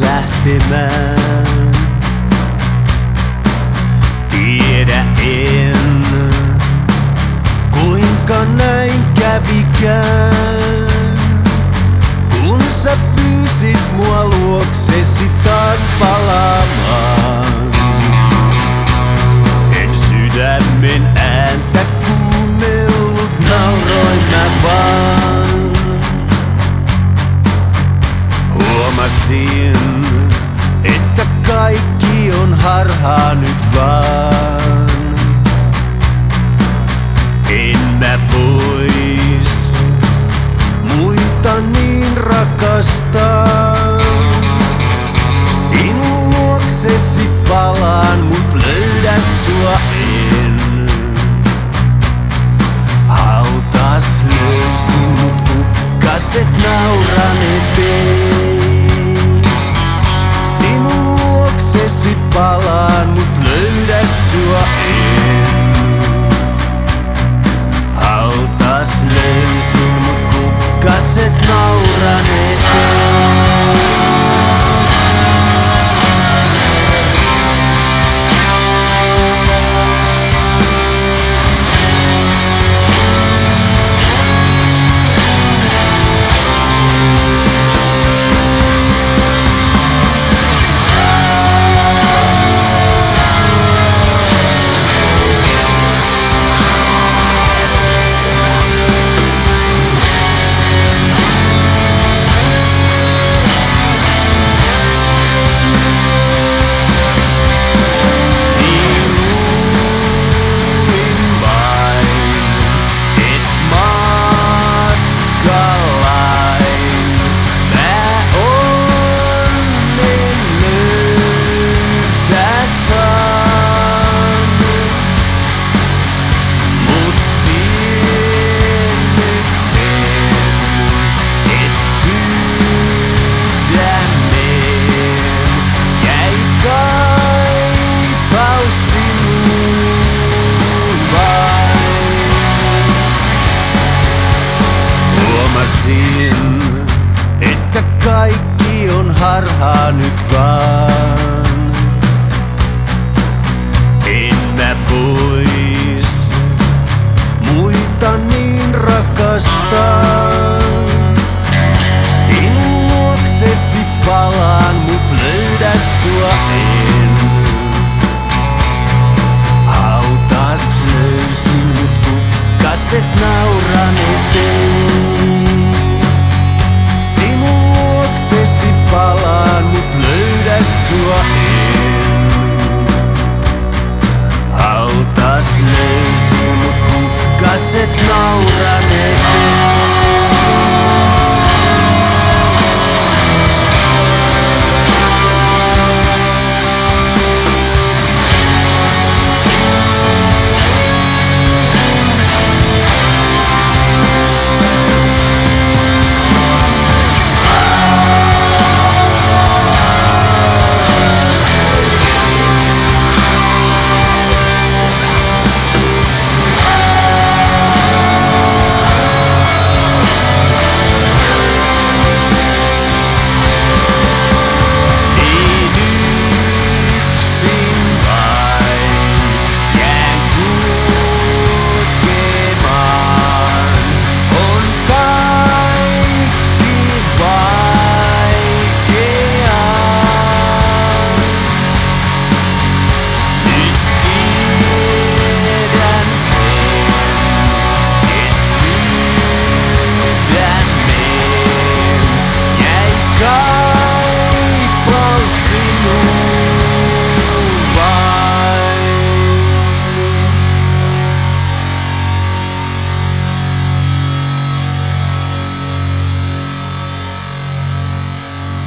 lähtemään. Tiedä en, kuinka näin kävikään. Kun sä pyysit mua harhaa nyt vaan. En mä vois muita niin rakastaa. Sinun luoksesi palaan, mut löydä sua en. Palaan, mut löydä sua en. Harhaa nyt vaan. En mä vois muita niin rakastaa. Sinun luoksesi palaan, mut löydä sua en. pääset nauraneet.